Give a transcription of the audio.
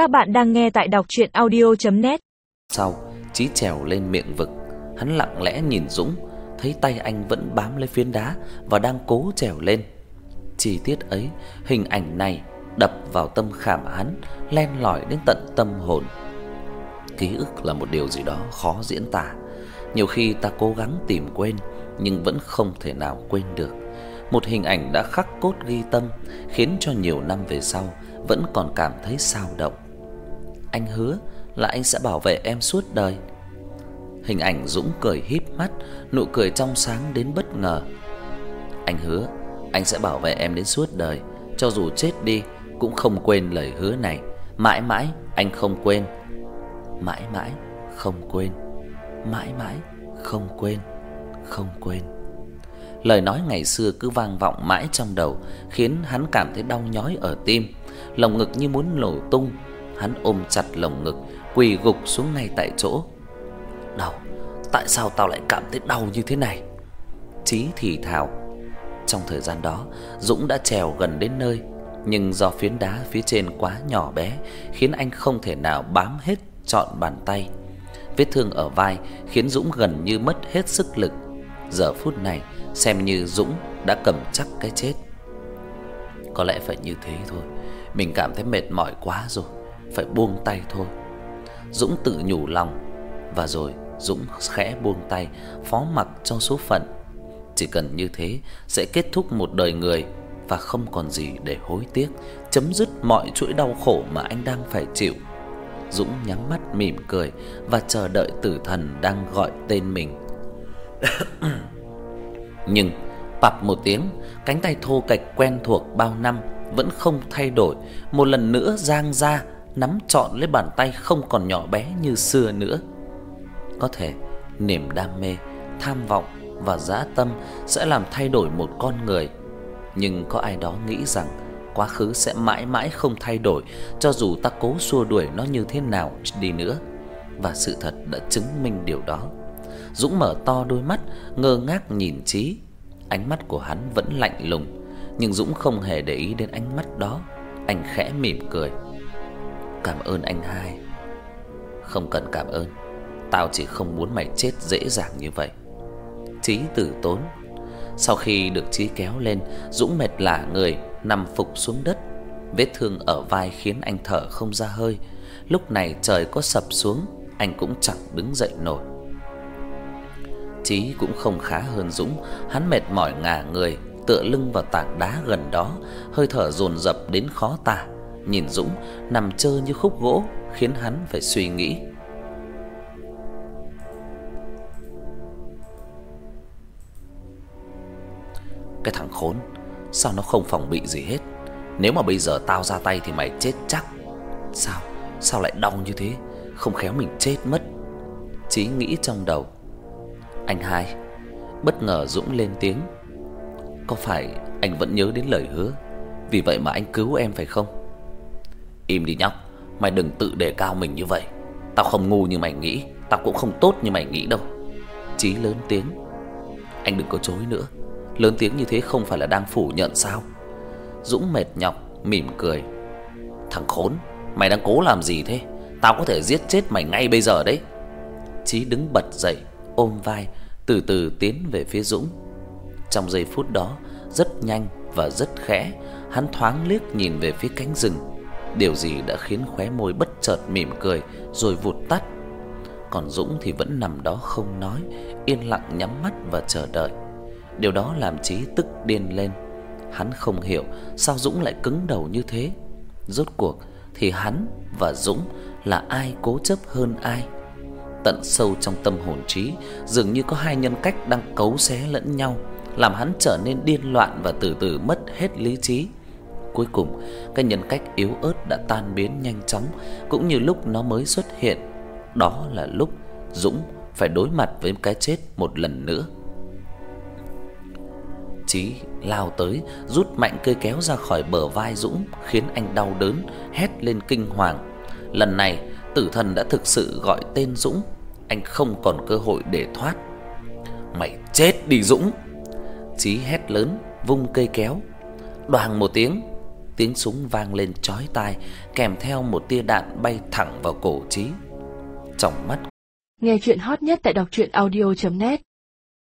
Các bạn đang nghe tại đọc chuyện audio.net Sau, Chí trèo lên miệng vực. Hắn lặng lẽ nhìn Dũng Thấy tay anh vẫn bám lấy phiến đá Và đang cố trèo lên. Chi tiết ấy, hình ảnh này Đập vào tâm khảm hắn Len lỏi đến tận tâm hồn. Ký ức là một điều gì đó khó diễn tả. Nhiều khi ta cố gắng tìm quên Nhưng vẫn không thể nào quên được. Một hình ảnh đã khắc cốt ghi tâm Khiến cho nhiều năm về sau Vẫn còn cảm thấy sao động. Anh hứa là anh sẽ bảo vệ em suốt đời. Hình ảnh Dũng cười híp mắt, Nụ cười trong sáng đến bất ngờ. Anh hứa, Anh sẽ bảo vệ em đến suốt đời. Cho dù chết đi, Cũng không quên lời hứa này. Mãi mãi, anh không quên. Mãi mãi, không quên. Mãi mãi, không quên. Không quên. Lời nói ngày xưa cứ vang vọng mãi trong đầu, Khiến hắn cảm thấy đau nhói ở tim. Lồng ngực như muốn nổ tung. Hắn ôm chặt lồng ngực, Quỳ gục xuống ngay tại chỗ. Đau, Tại sao tao lại cảm thấy đau như thế này? Chí thì thào. Trong thời gian đó, Dũng đã trèo gần đến nơi, Nhưng do phiến đá phía trên quá nhỏ bé, Khiến anh không thể nào bám hết trọn bàn tay. Vết thương ở vai Khiến Dũng gần như mất hết sức lực. Giờ phút này, Xem như Dũng đã cầm chắc cái chết. Có lẽ phải như thế thôi. Mình cảm thấy mệt mỏi quá rồi. Phải buông tay thôi. Dũng tự nhủ lòng Và rồi Dũng khẽ buông tay, Phó mặc cho số phận. Chỉ cần như thế Sẽ kết thúc một đời người Và không còn gì để hối tiếc, Chấm dứt mọi chuỗi đau khổ mà anh đang phải chịu. Dũng nhắm mắt mỉm cười Và chờ đợi tử thần đang gọi tên mình. Nhưng bập một tiếng, Cánh tay thô kệch quen thuộc bao năm Vẫn không thay đổi, Một lần nữa giang ra Nắm trọn lấy bàn tay không còn nhỏ bé như xưa nữa Có thể niềm đam mê Tham vọng và dã tâm Sẽ làm thay đổi một con người Nhưng có ai đó nghĩ rằng Quá khứ sẽ mãi mãi không thay đổi Cho dù ta cố xua đuổi nó như thế nào đi nữa Và sự thật đã chứng minh điều đó Dũng mở to đôi mắt ngơ ngác nhìn Chí. Ánh mắt của hắn vẫn lạnh lùng, nhưng Dũng không hề để ý đến ánh mắt đó. Anh khẽ mỉm cười. "Cảm ơn anh hai." "Không cần cảm ơn, tao chỉ không muốn mày chết dễ dàng như vậy." Chí tử tốn. Sau khi được Chí kéo lên, Dũng mệt lả người, nằm phục xuống đất. Vết thương ở vai khiến anh thở không ra hơi. Lúc này trời có sập xuống, anh cũng chẳng đứng dậy nổi. Chí cũng không khá hơn Dũng, hắn mệt mỏi ngả người, tựa lưng vào tảng đá gần đó, hơi thở dồn dập đến khó tả. Nhìn Dũng nằm trơ như khúc gỗ, khiến hắn phải suy nghĩ. Cái thằng khốn, sao nó không phòng bị gì hết? Nếu mà bây giờ tao ra tay thì mày chết chắc. Sao? Sao lại đau như thế? Không khéo mình chết mất. Chí nghĩ trong đầu. Anh hai Bất ngờ Dũng lên tiếng Có phải anh vẫn nhớ đến lời hứa Vì vậy mà anh cứu em phải không Im đi nhóc. Mày đừng tự đề cao mình như vậy. Tao không ngu như mày nghĩ Tao cũng không tốt như mày nghĩ đâu. Chí lớn tiếng. Anh đừng có chối nữa. Lớn tiếng như thế không phải là đang phủ nhận sao? Dũng mệt nhọc Mỉm cười. Thằng khốn Mày đang cố làm gì thế? Tao có thể giết chết mày ngay bây giờ đấy. Chí đứng bật dậy ôm vai từ từ tiến về phía Dũng. Trong giây phút đó, rất nhanh và rất khẽ, hắn thoáng liếc nhìn về phía cánh rừng. Điều gì đã khiến khóe môi bất chợt mỉm cười rồi vụt tắt. Còn Dũng thì vẫn nằm đó không nói, yên lặng nhắm mắt và chờ đợi. Điều đó làm Chí tức điên lên. Hắn không hiểu sao Dũng lại cứng đầu như thế. Rốt cuộc thì hắn và Dũng là ai cố chấp hơn ai? tận sâu trong tâm hồn trí, dường như có hai nhân cách đang cấu xé lẫn nhau, làm hắn trở nên điên loạn và từ từ mất hết lý trí. Cuối cùng, cái nhân cách yếu ớt đã tan biến nhanh chóng, cũng như lúc nó mới xuất hiện. Đó là lúc Dũng phải đối mặt với cái chết một lần nữa. Chí lao tới, rút mạnh cây kéo ra khỏi bờ vai Dũng, khiến anh đau đớn, hét lên kinh hoàng. Lần này, tử thần đã thực sự gọi tên Dũng, anh không còn cơ hội để thoát. Mày chết đi Dũng. Chí hét lớn, vung cây kéo. Đoàng một tiếng, tiếng súng vang lên chói tai, kèm theo một tia đạn bay thẳng vào cổ Chí. Trong mắt Nghe truyện hot nhất tại đọc truyện audio net